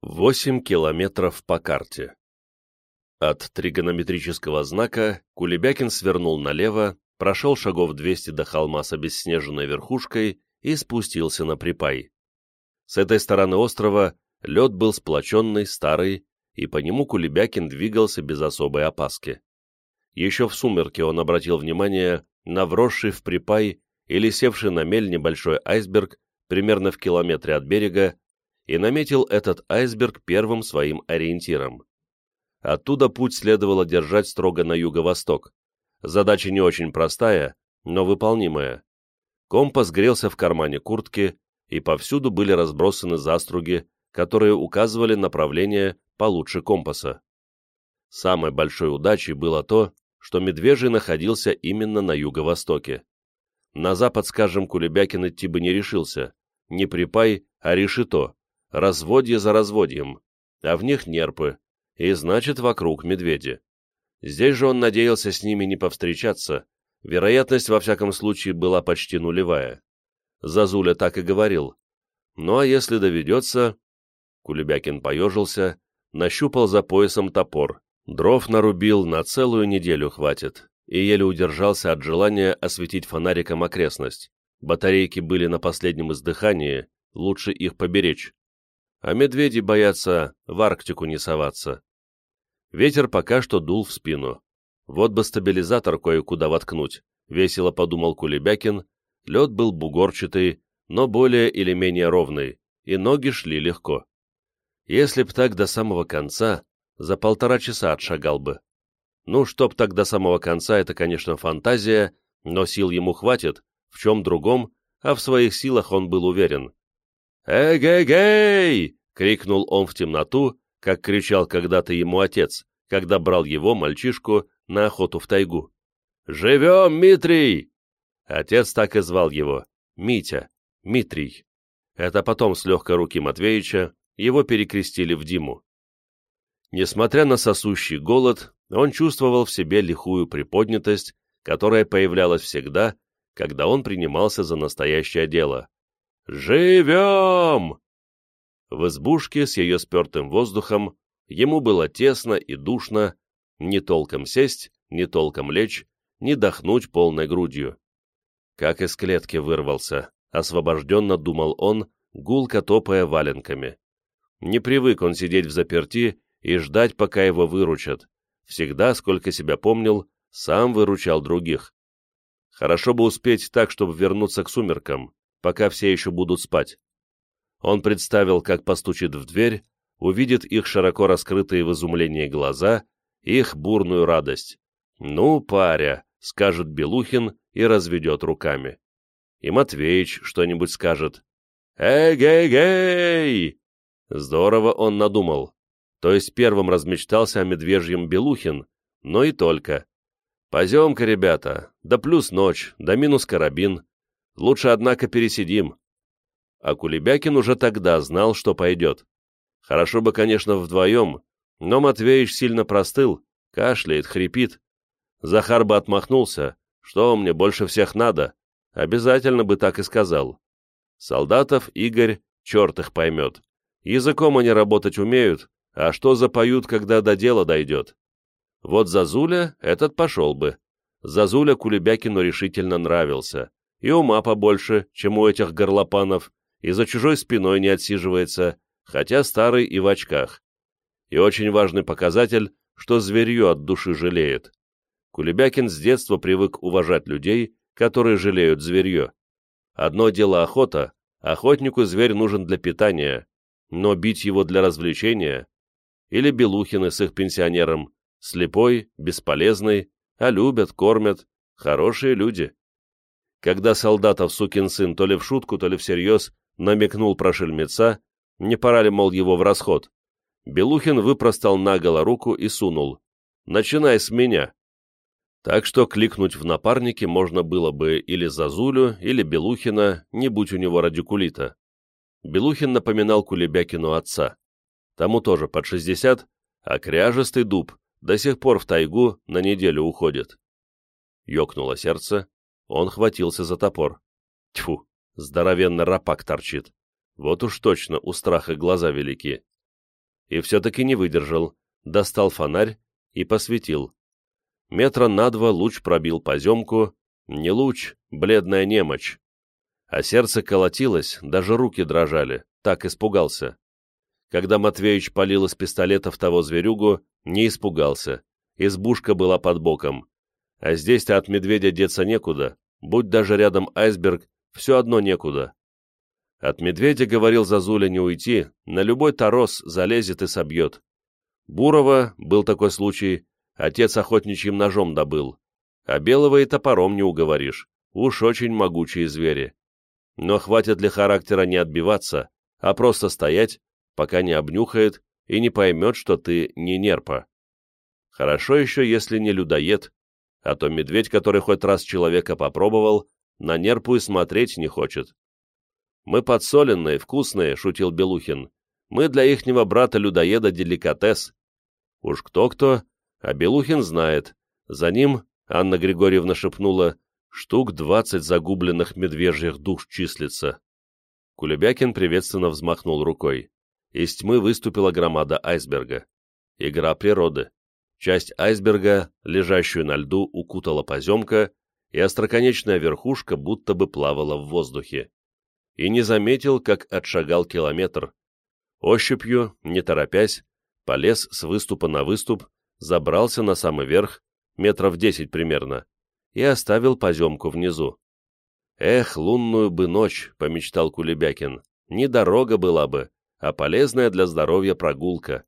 Восемь километров по карте. От тригонометрического знака Кулебякин свернул налево, прошел шагов 200 до холма с обесснеженной верхушкой и спустился на припай. С этой стороны острова лед был сплоченный, старый, и по нему Кулебякин двигался без особой опаски. Еще в сумерке он обратил внимание на вросший в припай или севший на мель небольшой айсберг примерно в километре от берега, и наметил этот айсберг первым своим ориентиром. Оттуда путь следовало держать строго на юго-восток. Задача не очень простая, но выполнимая. Компас грелся в кармане куртки, и повсюду были разбросаны заструги, которые указывали направление получше компаса. Самой большой удачей было то, что Медвежий находился именно на юго-востоке. На запад, скажем, Кулебякин идти бы не решился, не Припай, а Решето, разводье за разводьем, а в них нерпы, и значит вокруг медведи. Здесь же он надеялся с ними не повстречаться, вероятность во всяком случае была почти нулевая. Зазуля так и говорил. Ну а если доведется... Кулебякин поежился, нащупал за поясом топор, дров нарубил, на целую неделю хватит, и еле удержался от желания осветить фонариком окрестность. Батарейки были на последнем издыхании, лучше их поберечь а медведи боятся в Арктику не соваться. Ветер пока что дул в спину. Вот бы стабилизатор кое-куда воткнуть, весело подумал Кулебякин. Лед был бугорчатый, но более или менее ровный, и ноги шли легко. Если б так до самого конца, за полтора часа отшагал бы. Ну, чтоб так до самого конца, это, конечно, фантазия, но сил ему хватит, в чем другом, а в своих силах он был уверен. «Эгегей!» — крикнул он в темноту, как кричал когда-то ему отец, когда брал его, мальчишку, на охоту в тайгу. «Живем, Митрий!» Отец так и звал его. Митя, Митрий. Это потом с легкой руки Матвеича его перекрестили в Диму. Несмотря на сосущий голод, он чувствовал в себе лихую приподнятость, которая появлялась всегда, когда он принимался за настоящее дело. «Живем!» В избушке с ее спертым воздухом ему было тесно и душно, не толком сесть, не толком лечь, не дохнуть полной грудью. Как из клетки вырвался, освобожденно думал он, гулко топая валенками. Не привык он сидеть в заперти и ждать, пока его выручат. Всегда, сколько себя помнил, сам выручал других. Хорошо бы успеть так, чтобы вернуться к сумеркам пока все еще будут спать. Он представил, как постучит в дверь, увидит их широко раскрытые в изумлении глаза, их бурную радость. «Ну, паря», — скажет Белухин и разведет руками. И Матвеич что-нибудь скажет. «Эй-гей-гей!» Здорово он надумал. То есть первым размечтался о медвежьем Белухин, но и только. «Поземка, ребята, да плюс ночь, да минус карабин, Лучше, однако, пересидим. А Кулебякин уже тогда знал, что пойдет. Хорошо бы, конечно, вдвоем, но Матвеич сильно простыл, кашляет, хрипит. Захар бы отмахнулся, что мне больше всех надо, обязательно бы так и сказал. Солдатов Игорь, черт их поймет. Языком они работать умеют, а что запоют, когда до дела дойдет? Вот Зазуля этот пошел бы. Зазуля Кулебякину решительно нравился и ума побольше, чем у этих горлопанов, и за чужой спиной не отсиживается, хотя старый и в очках. И очень важный показатель, что зверье от души жалеет. Кулебякин с детства привык уважать людей, которые жалеют зверье. Одно дело охота, охотнику зверь нужен для питания, но бить его для развлечения. Или Белухины с их пенсионером, слепой, бесполезный, а любят, кормят, хорошие люди когда солдатов сукин сын то ли в шутку, то ли всерьез намекнул про шельмеца, не пора ли, мол, его в расход. Белухин выпростал наголо руку и сунул. «Начинай с меня». Так что кликнуть в напарнике можно было бы или Зазулю, или Белухина, не будь у него радикулита. Белухин напоминал Кулебякину отца. Тому тоже под шестьдесят, а кряжестый дуб до сих пор в тайгу на неделю уходит. Ёкнуло сердце, он хватился за топор. Тьфу, здоровенно рапак торчит. Вот уж точно у страха глаза велики. и все-таки не выдержал, достал фонарь и посветил. Метра на два луч пробил поземку, не луч, бледная немочь. А сердце колотилось, даже руки дрожали, так испугался. Когда Матвеич полил из пистолета в того зверюгу, не испугался, избушка была под боком. А здесь-то от медведя деться некуда, будь даже рядом айсберг, все одно некуда. От медведя, говорил Зазуля, не уйти, на любой торос залезет и собьет. Бурова, был такой случай, отец охотничьим ножом добыл, а белого и топором не уговоришь, уж очень могучие звери. Но хватит ли характера не отбиваться, а просто стоять, пока не обнюхает и не поймет, что ты не нерпа. Хорошо еще, если не людоед, а то медведь, который хоть раз человека попробовал, на нерпу и смотреть не хочет. «Мы подсоленные, вкусные», — шутил Белухин. «Мы для ихнего брата-людоеда деликатес». Уж кто-кто, а Белухин знает. За ним, Анна Григорьевна шепнула, штук двадцать загубленных медвежьих душ числится. Кулебякин приветственно взмахнул рукой. Из тьмы выступила громада айсберга. Игра природы. Часть айсберга, лежащую на льду, укутала поземка, и остроконечная верхушка будто бы плавала в воздухе. И не заметил, как отшагал километр. Ощупью, не торопясь, полез с выступа на выступ, забрался на самый верх, метров десять примерно, и оставил поземку внизу. «Эх, лунную бы ночь», — помечтал Кулебякин, — «не дорога была бы, а полезная для здоровья прогулка.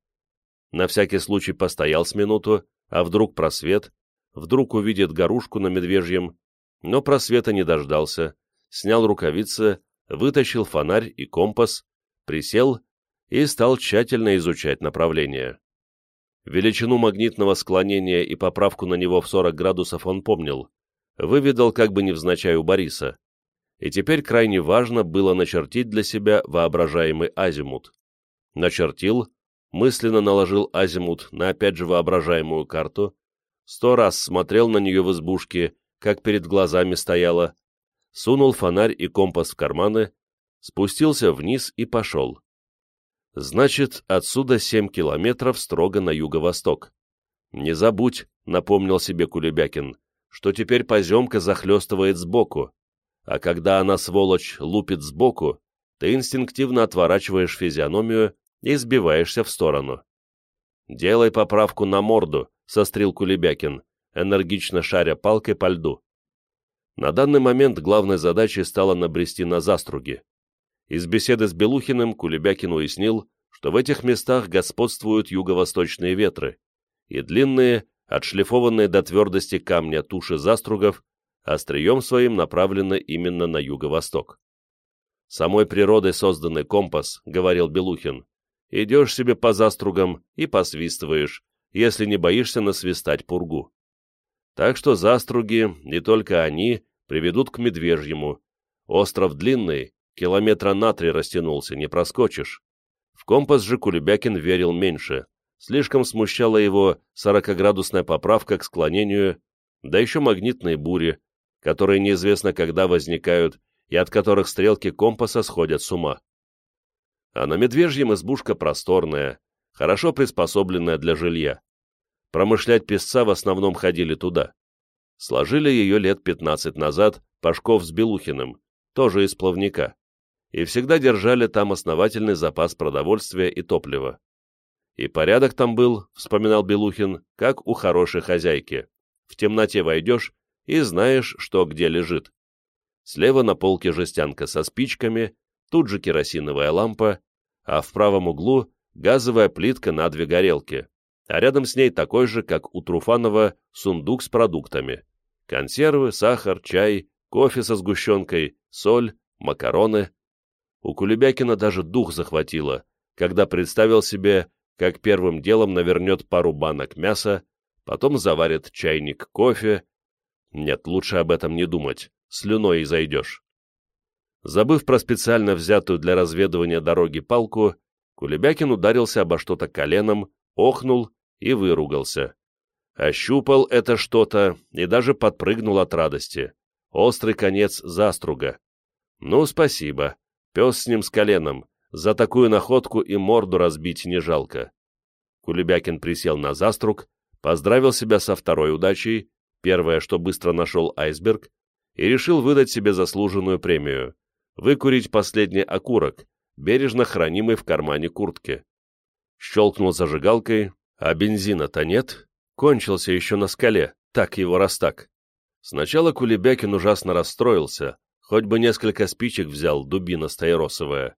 На всякий случай постоял с минуту, а вдруг просвет, вдруг увидит горушку на медвежьем, но просвета не дождался, снял рукавицы, вытащил фонарь и компас, присел и стал тщательно изучать направление. Величину магнитного склонения и поправку на него в 40 градусов он помнил, выведал как бы невзначай у Бориса. И теперь крайне важно было начертить для себя воображаемый азимут. Начертил, мысленно наложил азимут на опять же воображаемую карту, сто раз смотрел на нее в избушке, как перед глазами стояла, сунул фонарь и компас в карманы, спустился вниз и пошел. Значит, отсюда семь километров строго на юго-восток. Не забудь, напомнил себе Кулебякин, что теперь поземка захлестывает сбоку, а когда она, сволочь, лупит сбоку, ты инстинктивно отворачиваешь физиономию и сбиваешься в сторону. «Делай поправку на морду», — сострил Кулебякин, энергично шаря палкой по льду. На данный момент главной задачей стало набрести на заструги. Из беседы с Белухиным Кулебякин уяснил, что в этих местах господствуют юго-восточные ветры, и длинные, отшлифованные до твердости камня туши застругов, острием своим направлены именно на юго-восток. «Самой природой созданный компас», — говорил Белухин, идешь себе по застругам и посвистываешь, если не боишься насвистать пургу. Так что заструги, не только они, приведут к медвежьему. Остров длинный, километра на три растянулся, не проскочишь. В компас же Кулебякин верил меньше. Слишком смущала его сорокоградусная поправка к склонению, да еще магнитные бури, которые неизвестно когда возникают и от которых стрелки компаса сходят с ума а на Медвежьем избушка просторная, хорошо приспособленная для жилья. Промышлять песца в основном ходили туда. Сложили ее лет 15 назад Пашков с Белухиным, тоже из плавника, и всегда держали там основательный запас продовольствия и топлива. И порядок там был, вспоминал Белухин, как у хорошей хозяйки. В темноте войдешь и знаешь, что где лежит. Слева на полке жестянка со спичками, тут же керосиновая лампа, а в правом углу газовая плитка на две горелки, а рядом с ней такой же, как у Труфанова, сундук с продуктами. Консервы, сахар, чай, кофе со сгущенкой, соль, макароны. У Кулебякина даже дух захватило, когда представил себе, как первым делом навернет пару банок мяса, потом заварит чайник кофе. Нет, лучше об этом не думать, слюной и зайдешь. Забыв про специально взятую для разведывания дороги палку, Кулебякин ударился обо что-то коленом, охнул и выругался. Ощупал это что-то и даже подпрыгнул от радости. Острый конец заструга. Ну, спасибо. Пес с ним с коленом. За такую находку и морду разбить не жалко. Кулебякин присел на заструг, поздравил себя со второй удачей, первое, что быстро нашел айсберг, и решил выдать себе заслуженную премию — выкурить последний окурок, бережно хранимый в кармане куртки. Щелкнул зажигалкой, а бензина-то нет, кончился еще на скале, так его раз так. Сначала Кулебякин ужасно расстроился, хоть бы несколько спичек взял, дубина стаиросовая,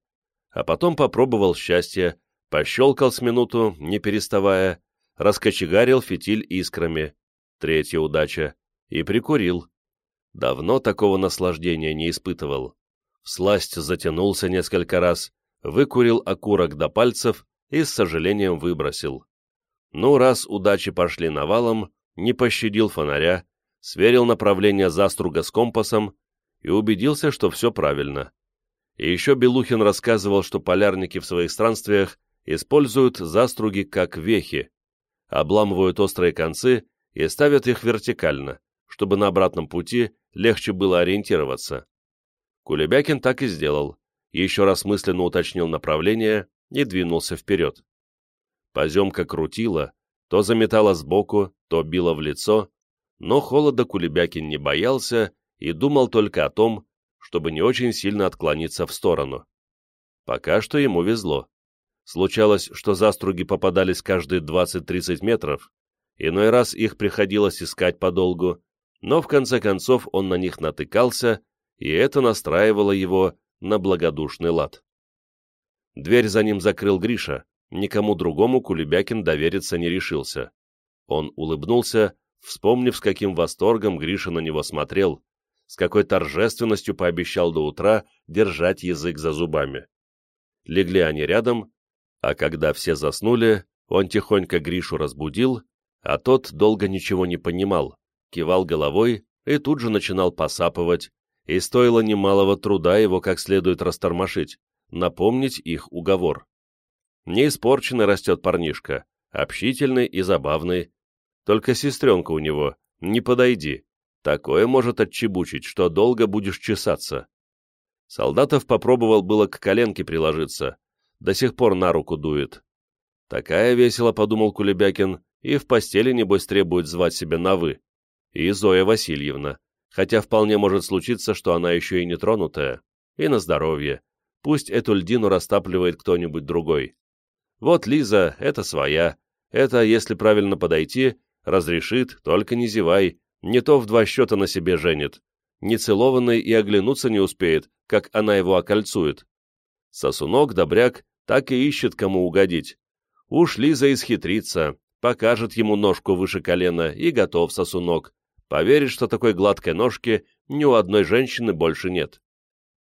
а потом попробовал счастье, пощелкал с минуту, не переставая, раскочегарил фитиль искрами, третья удача, и прикурил. Давно такого наслаждения не испытывал. Всласть затянулся несколько раз, выкурил окурок до пальцев и с сожалением выбросил. Ну, раз удачи пошли навалом, не пощадил фонаря, сверил направление заструга с компасом и убедился, что все правильно. И еще Белухин рассказывал, что полярники в своих странствиях используют заструги как вехи, обламывают острые концы и ставят их вертикально, чтобы на обратном пути легче было ориентироваться. Кулебякин так и сделал, еще раз мысленно уточнил направление и двинулся вперед. Поземка крутила, то заметала сбоку, то била в лицо, но холода Кулебякин не боялся и думал только о том, чтобы не очень сильно отклониться в сторону. Пока что ему везло. Случалось, что заструги попадались каждые 20-30 метров, иной раз их приходилось искать подолгу, но в конце концов он на них натыкался, и это настраивало его на благодушный лад. Дверь за ним закрыл Гриша, никому другому Кулебякин довериться не решился. Он улыбнулся, вспомнив, с каким восторгом Гриша на него смотрел, с какой торжественностью пообещал до утра держать язык за зубами. Легли они рядом, а когда все заснули, он тихонько Гришу разбудил, а тот долго ничего не понимал, кивал головой и тут же начинал посапывать, и стоило немалого труда его как следует растормошить, напомнить их уговор. Не испорченный растет парнишка, общительный и забавный. Только сестренка у него, не подойди. Такое может отчебучить, что долго будешь чесаться. Солдатов попробовал было к коленке приложиться, до сих пор на руку дует. Такая весело, подумал Кулебякин, и в постели, небось, требует звать себя на «вы». И Зоя Васильевна, хотя вполне может случиться, что она еще и не тронутая. И на здоровье. Пусть эту льдину растапливает кто-нибудь другой. Вот Лиза, это своя. Это, если правильно подойти, разрешит, только не зевай, не то в два счета на себе женит. Нецелованный и оглянуться не успеет, как она его окольцует. Сосунок, добряк, так и ищет, кому угодить. Уж Лиза исхитрится, покажет ему ножку выше колена и готов сосунок. Поверит, что такой гладкой ножки ни у одной женщины больше нет.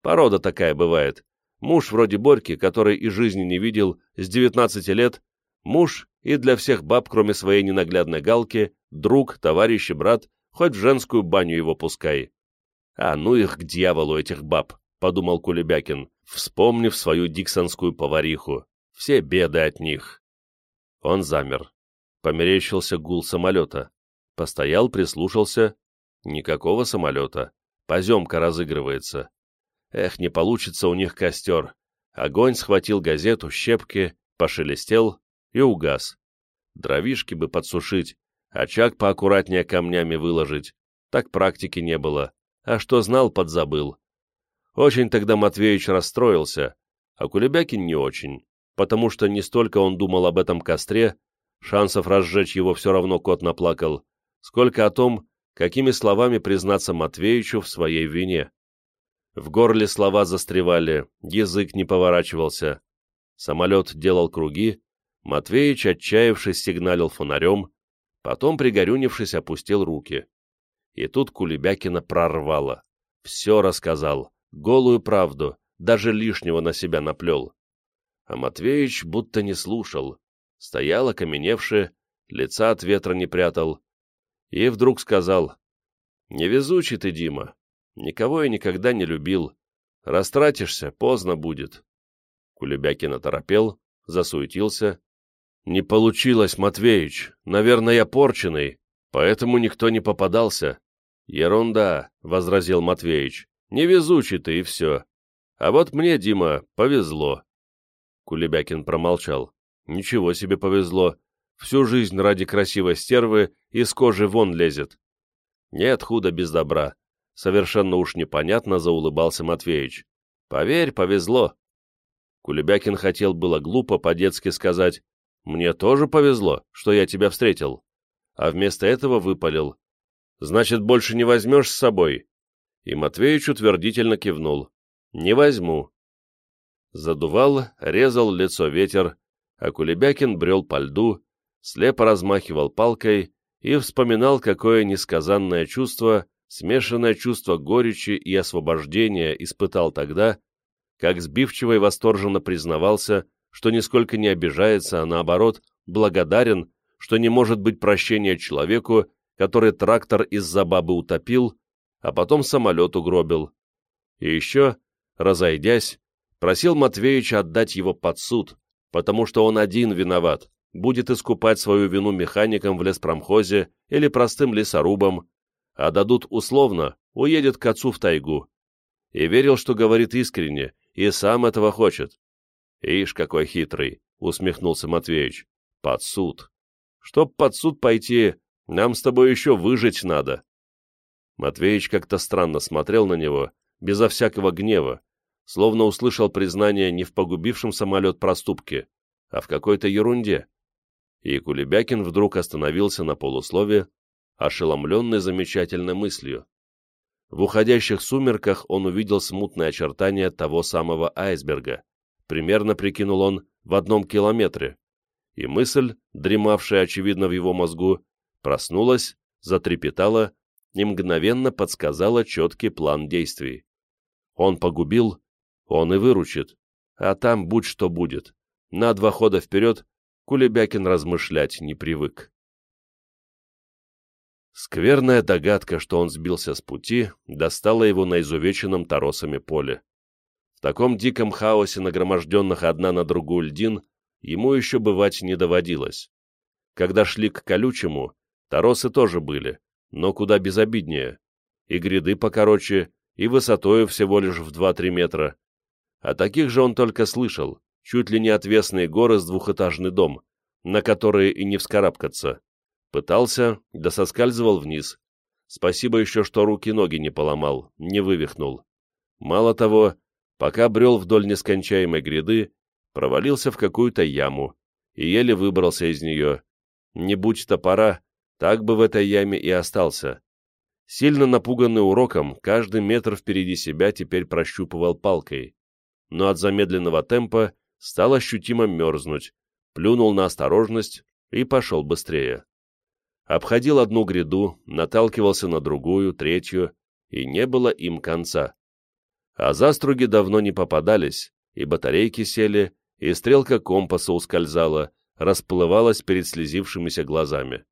Порода такая бывает. Муж вроде Борьки, который и жизни не видел, с 19 лет, муж и для всех баб, кроме своей ненаглядной галки, друг, товарищ и брат, хоть в женскую баню его пускай. А ну их к дьяволу, этих баб, подумал Кулебякин, вспомнив свою диксонскую повариху. Все беды от них. Он замер. Померещился гул самолета. Постоял, прислушался. Никакого самолета. Поземка разыгрывается. Эх, не получится у них костер. Огонь схватил газету, щепки, пошелестел и угас. Дровишки бы подсушить, очаг поаккуратнее камнями выложить. Так практики не было. А что знал, подзабыл. Очень тогда Матвеич расстроился, а Кулебякин не очень, потому что не столько он думал об этом костре, шансов разжечь его все равно кот наплакал, сколько о том, какими словами признаться Матвеичу в своей вине. В горле слова застревали, язык не поворачивался. Самолет делал круги, Матвеич, отчаявшись, сигналил фонарем, потом, пригорюнившись, опустил руки. И тут Кулебякина прорвало. Все рассказал, голую правду, даже лишнего на себя наплел. А Матвеич будто не слушал, стоял окаменевший, лица от ветра не прятал, и вдруг сказал, «Невезучий ты, Дима, Никого я никогда не любил. Растратишься, поздно будет. Кулебякин оторопел, засуетился. Не получилось, Матвеич. Наверное, я порченый, поэтому никто не попадался. Ерунда, — возразил Матвеич. Невезучий ты и все. А вот мне, Дима, повезло. Кулебякин промолчал. Ничего себе повезло. Всю жизнь ради красивой стервы из кожи вон лезет. Нет худа без добра. Совершенно уж непонятно заулыбался Матвеич. Поверь, повезло. Кулебякин хотел было глупо по-детски сказать «Мне тоже повезло, что я тебя встретил», а вместо этого выпалил «Значит, больше не возьмешь с собой?» И Матвеич утвердительно кивнул «Не возьму». Задувал, резал лицо ветер, а Кулебякин брел по льду, слепо размахивал палкой и вспоминал, какое несказанное чувство, смешанное чувство горечи и освобождения испытал тогда, как сбивчиво и восторженно признавался, что нисколько не обижается, а наоборот, благодарен, что не может быть прощения человеку, который трактор из-за бабы утопил, а потом самолет угробил. И еще, разойдясь, просил Матвеича отдать его под суд, потому что он один виноват, будет искупать свою вину механиком в леспромхозе или простым лесорубом, а дадут условно, уедет к отцу в тайгу. И верил, что говорит искренне, и сам этого хочет. Ишь, какой хитрый, усмехнулся Матвеич. Под суд. Чтоб под суд пойти, нам с тобой еще выжить надо. Матвеич как-то странно смотрел на него, безо всякого гнева, словно услышал признание не в погубившем самолет проступке, а в какой-то ерунде. И Кулебякин вдруг остановился на полуслове, ошеломленный замечательной мыслью. В уходящих сумерках он увидел смутные очертания того самого айсберга. Примерно, прикинул он, в одном километре. И мысль, дремавшая, очевидно, в его мозгу, проснулась, затрепетала и мгновенно подсказала четкий план действий. Он погубил, он и выручит, а там будь что будет. На два хода вперед Кулебякин размышлять не привык. Скверная догадка, что он сбился с пути, достала его на изувеченном торосами поле. В таком диком хаосе нагроможденных одна на другую льдин ему еще бывать не доводилось. Когда шли к колючему, торосы тоже были, но куда безобиднее, и гряды покороче, и высотою всего лишь в 2-3 метра. О таких же он только слышал, чуть ли не отвесные горы с двухэтажный дом, на которые и не вскарабкаться. Пытался, да соскальзывал вниз. Спасибо еще, что руки-ноги не поломал, не вывихнул. Мало того, пока брел вдоль нескончаемой гряды, провалился в какую-то яму и еле выбрался из нее. Не будь топора, так бы в этой яме и остался. Сильно напуганный уроком, каждый метр впереди себя теперь прощупывал палкой. Но от замедленного темпа стал ощутимо мерзнуть, плюнул на осторожность и пошел быстрее обходил одну гряду, наталкивался на другую, третью, и не было им конца. А заструги давно не попадались, и батарейки сели, и стрелка компаса ускользала, расплывалась перед слезившимися глазами.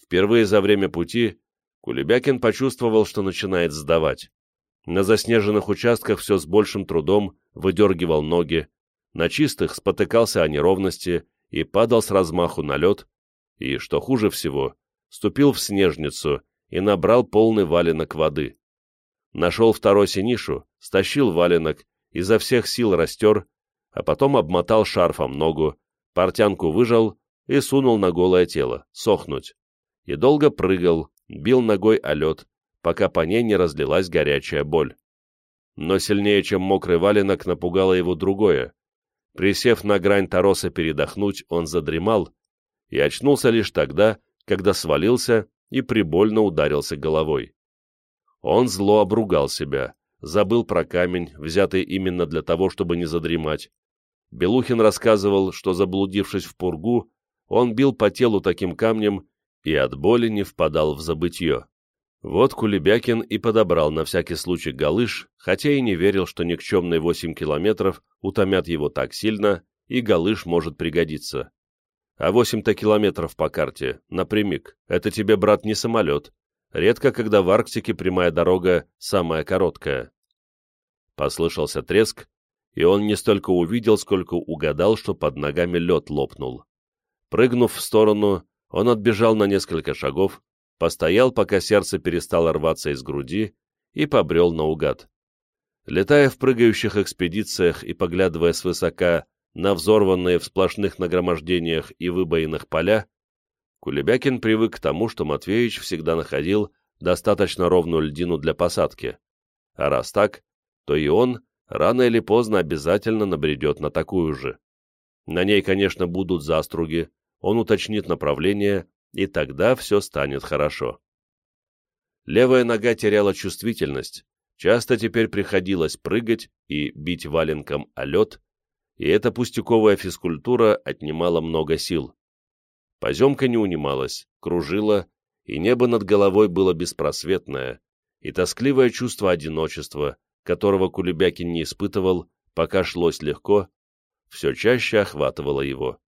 Впервые за время пути Кулебякин почувствовал, что начинает сдавать. На заснеженных участках все с большим трудом выдергивал ноги, на чистых спотыкался о неровности и падал с размаху на лед, и, что хуже всего, ступил в снежницу и набрал полный валенок воды. Нашел второй синишу, стащил валенок, изо всех сил растер, а потом обмотал шарфом ногу, портянку выжал и сунул на голое тело, сохнуть. И долго прыгал, бил ногой о лед, пока по ней не разлилась горячая боль. Но сильнее, чем мокрый валенок, напугало его другое. Присев на грань тороса передохнуть, он задремал, и очнулся лишь тогда, когда свалился и прибольно ударился головой. Он зло обругал себя, забыл про камень, взятый именно для того, чтобы не задремать. Белухин рассказывал, что, заблудившись в пургу, он бил по телу таким камнем и от боли не впадал в забытье. Вот Кулебякин и подобрал на всякий случай галыш, хотя и не верил, что никчемные восемь километров утомят его так сильно, и галыш может пригодиться. А восемь-то километров по карте, напрямик, это тебе, брат, не самолет. Редко, когда в Арктике прямая дорога самая короткая. Послышался треск, и он не столько увидел, сколько угадал, что под ногами лед лопнул. Прыгнув в сторону, он отбежал на несколько шагов, постоял, пока сердце перестало рваться из груди, и побрел наугад. Летая в прыгающих экспедициях и поглядывая свысока на взорванные в сплошных нагромождениях и выбоинах поля, Кулебякин привык к тому, что Матвеевич всегда находил достаточно ровную льдину для посадки. А раз так, то и он рано или поздно обязательно набредет на такую же. На ней, конечно, будут заструги, он уточнит направление, и тогда все станет хорошо. Левая нога теряла чувствительность, часто теперь приходилось прыгать и бить валенком о лед, и эта пустяковая физкультура отнимала много сил. Поземка не унималась, кружила, и небо над головой было беспросветное, и тоскливое чувство одиночества, которого Кулебякин не испытывал, пока шлось легко, все чаще охватывало его.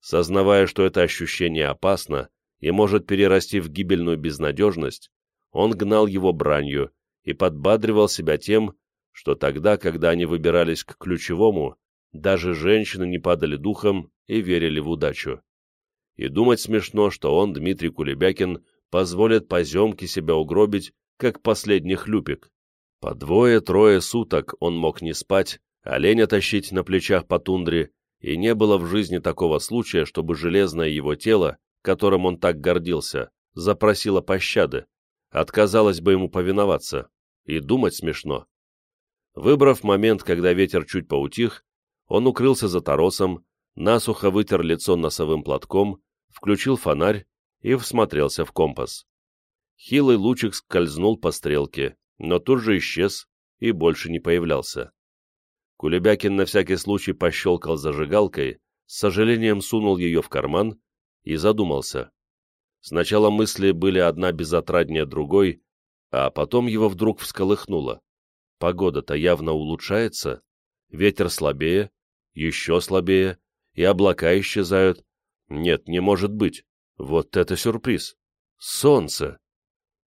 Сознавая, что это ощущение опасно и может перерасти в гибельную безнадежность, он гнал его бранью и подбадривал себя тем, что тогда, когда они выбирались к ключевому, даже женщины не падали духом и верили в удачу. И думать смешно, что он, Дмитрий Кулебякин, позволит поземке себя угробить, как последний хлюпик. По двое-трое суток он мог не спать, оленя тащить на плечах по тундре, и не было в жизни такого случая, чтобы железное его тело, которым он так гордился, запросило пощады, отказалось бы ему повиноваться, и думать смешно. Выбрав момент, когда ветер чуть поутих, он укрылся за торосом, насухо вытер лицо носовым платком, включил фонарь и всмотрелся в компас. Хилый лучик скользнул по стрелке, но тут же исчез и больше не появлялся. Кулебякин на всякий случай пощелкал зажигалкой, с сожалением сунул ее в карман и задумался. Сначала мысли были одна безотраднее другой, а потом его вдруг всколыхнуло. Погода-то явно улучшается, ветер слабее, еще слабее, и облака исчезают. Нет, не может быть. Вот это сюрприз. Солнце!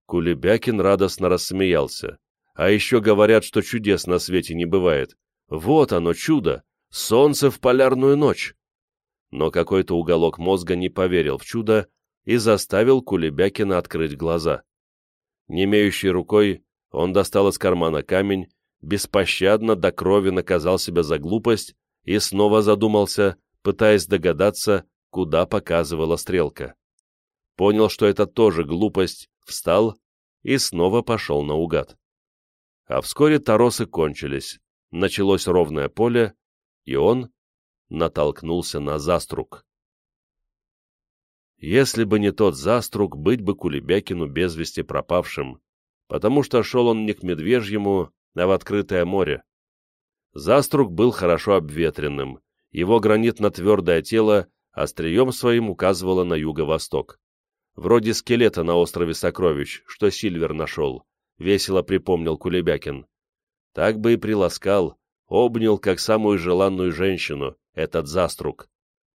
Кулебякин радостно рассмеялся. А еще говорят, что чудес на свете не бывает. Вот оно, чудо! Солнце в полярную ночь! Но какой-то уголок мозга не поверил в чудо и заставил Кулебякина открыть глаза. Немеющей рукой он достал из кармана камень, беспощадно до крови наказал себя за глупость и снова задумался, пытаясь догадаться, куда показывала стрелка. Понял, что это тоже глупость, встал и снова пошел наугад. А вскоре торосы кончились, началось ровное поле, и он натолкнулся на заструк. Если бы не тот заструк, быть бы Кулебякину без вести пропавшим, потому что шел он не к Медвежьему, а в открытое море. Заструк был хорошо обветренным, его гранитно-твердое тело острием своим указывало на юго-восток. Вроде скелета на острове Сокровищ, что Сильвер нашел, весело припомнил Кулебякин. Так бы и приласкал, обнял как самую желанную женщину, этот заструг.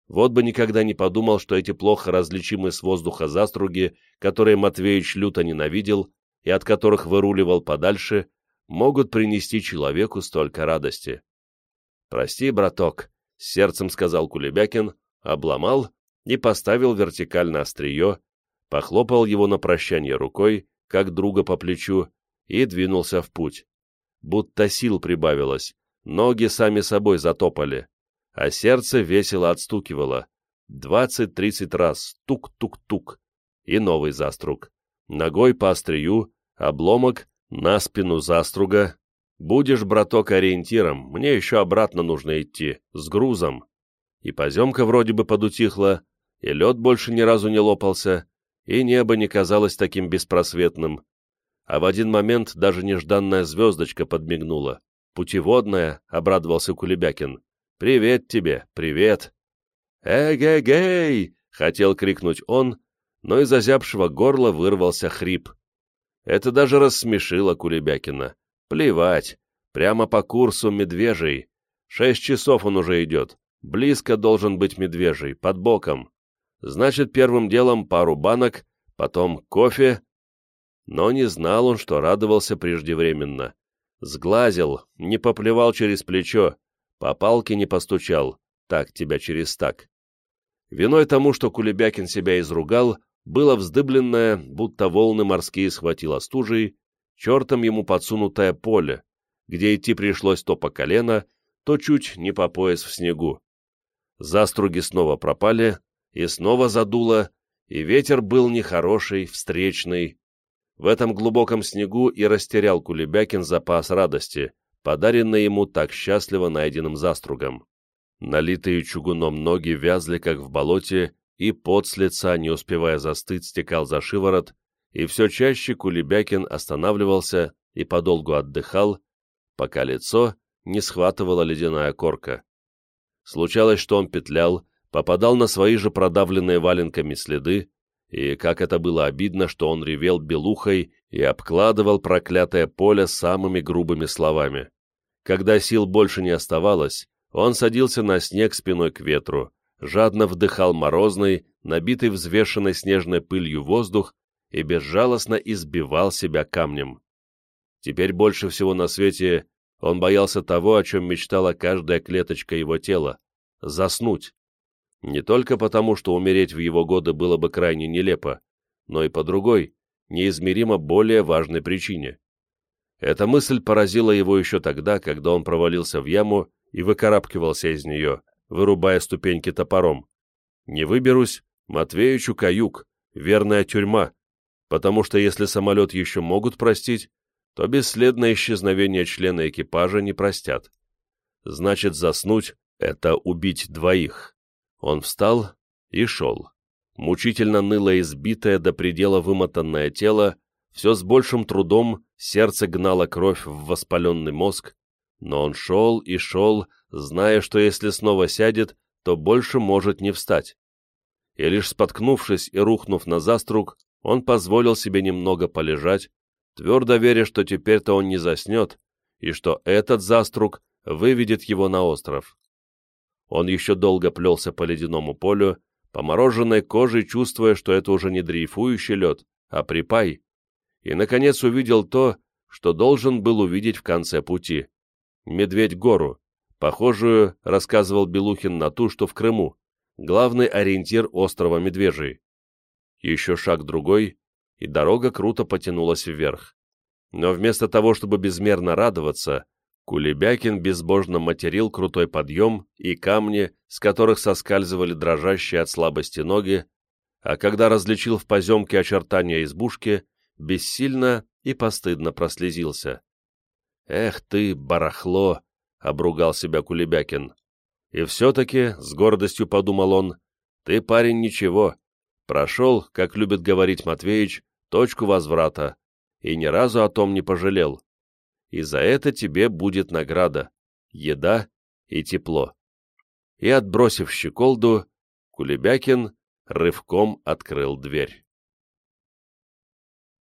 Вот бы никогда не подумал, что эти плохо различимые с воздуха заструги, которые Матвеич люто ненавидел и от которых выруливал подальше, могут принести человеку столько радости. «Прости, браток», — сердцем сказал Кулебякин, обломал и поставил вертикально острие, похлопал его на прощание рукой, как друга по плечу, и двинулся в путь будто сил прибавилось, ноги сами собой затопали, а сердце весело отстукивало. Двадцать-тридцать раз, тук-тук-тук, и новый заструг. Ногой по острию, обломок, на спину заструга. Будешь, браток, ориентиром, мне еще обратно нужно идти, с грузом. И поземка вроде бы подутихла, и лед больше ни разу не лопался, и небо не казалось таким беспросветным, а в один момент даже нежданная звездочка подмигнула. «Путеводная», — обрадовался Кулебякин. «Привет тебе, привет!» «Эгегей!» — хотел крикнуть он, но из озябшего горла вырвался хрип. Это даже рассмешило Кулебякина. «Плевать, прямо по курсу медвежий. Шесть часов он уже идет. Близко должен быть медвежий, под боком. Значит, первым делом пару банок, потом кофе, но не знал он, что радовался преждевременно. Сглазил, не поплевал через плечо, по палке не постучал, так тебя через так. Виной тому, что Кулебякин себя изругал, было вздыбленное, будто волны морские схватило стужей, чертом ему подсунутое поле, где идти пришлось то по колено, то чуть не по пояс в снегу. Заструги снова пропали, и снова задуло, и ветер был нехороший, встречный. В этом глубоком снегу и растерял Кулебякин запас радости, подаренный ему так счастливо найденным застругом. Налитые чугуном ноги вязли, как в болоте, и пот с лица, не успевая застыть, стекал за шиворот, и все чаще Кулебякин останавливался и подолгу отдыхал, пока лицо не схватывала ледяная корка. Случалось, что он петлял, попадал на свои же продавленные валенками следы, и как это было обидно, что он ревел белухой и обкладывал проклятое поле самыми грубыми словами. Когда сил больше не оставалось, он садился на снег спиной к ветру, жадно вдыхал морозный, набитый взвешенной снежной пылью воздух и безжалостно избивал себя камнем. Теперь больше всего на свете он боялся того, о чем мечтала каждая клеточка его тела — заснуть. Не только потому, что умереть в его годы было бы крайне нелепо, но и по другой, неизмеримо более важной причине. Эта мысль поразила его еще тогда, когда он провалился в яму и выкарабкивался из нее, вырубая ступеньки топором. «Не выберусь, Матвеичу каюк, верная тюрьма, потому что если самолет еще могут простить, то бесследное исчезновение члена экипажа не простят. Значит, заснуть — это убить двоих». Он встал и шел. Мучительно ныло избитое до предела вымотанное тело, все с большим трудом сердце гнало кровь в воспаленный мозг, но он шел и шел, зная, что если снова сядет, то больше может не встать. И лишь споткнувшись и рухнув на заструг, он позволил себе немного полежать, твердо веря, что теперь-то он не заснет, и что этот заструг выведет его на остров. Он еще долго плелся по ледяному полю, по мороженной коже, чувствуя, что это уже не дрейфующий лед, а припай, и, наконец, увидел то, что должен был увидеть в конце пути. Медведь-гору, похожую, рассказывал Белухин, на ту, что в Крыму, главный ориентир острова Медвежий. Еще шаг другой, и дорога круто потянулась вверх. Но вместо того, чтобы безмерно радоваться, Кулебякин безбожно материл крутой подъем и камни, с которых соскальзывали дрожащие от слабости ноги, а когда различил в поземке очертания избушки, бессильно и постыдно прослезился. «Эх ты, барахло!» — обругал себя Кулебякин. «И все-таки, — с гордостью подумал он, — ты, парень, ничего. Прошел, как любит говорить Матвеич, точку возврата, и ни разу о том не пожалел и за это тебе будет награда — еда и тепло. И, отбросив щеколду, Кулебякин рывком открыл дверь.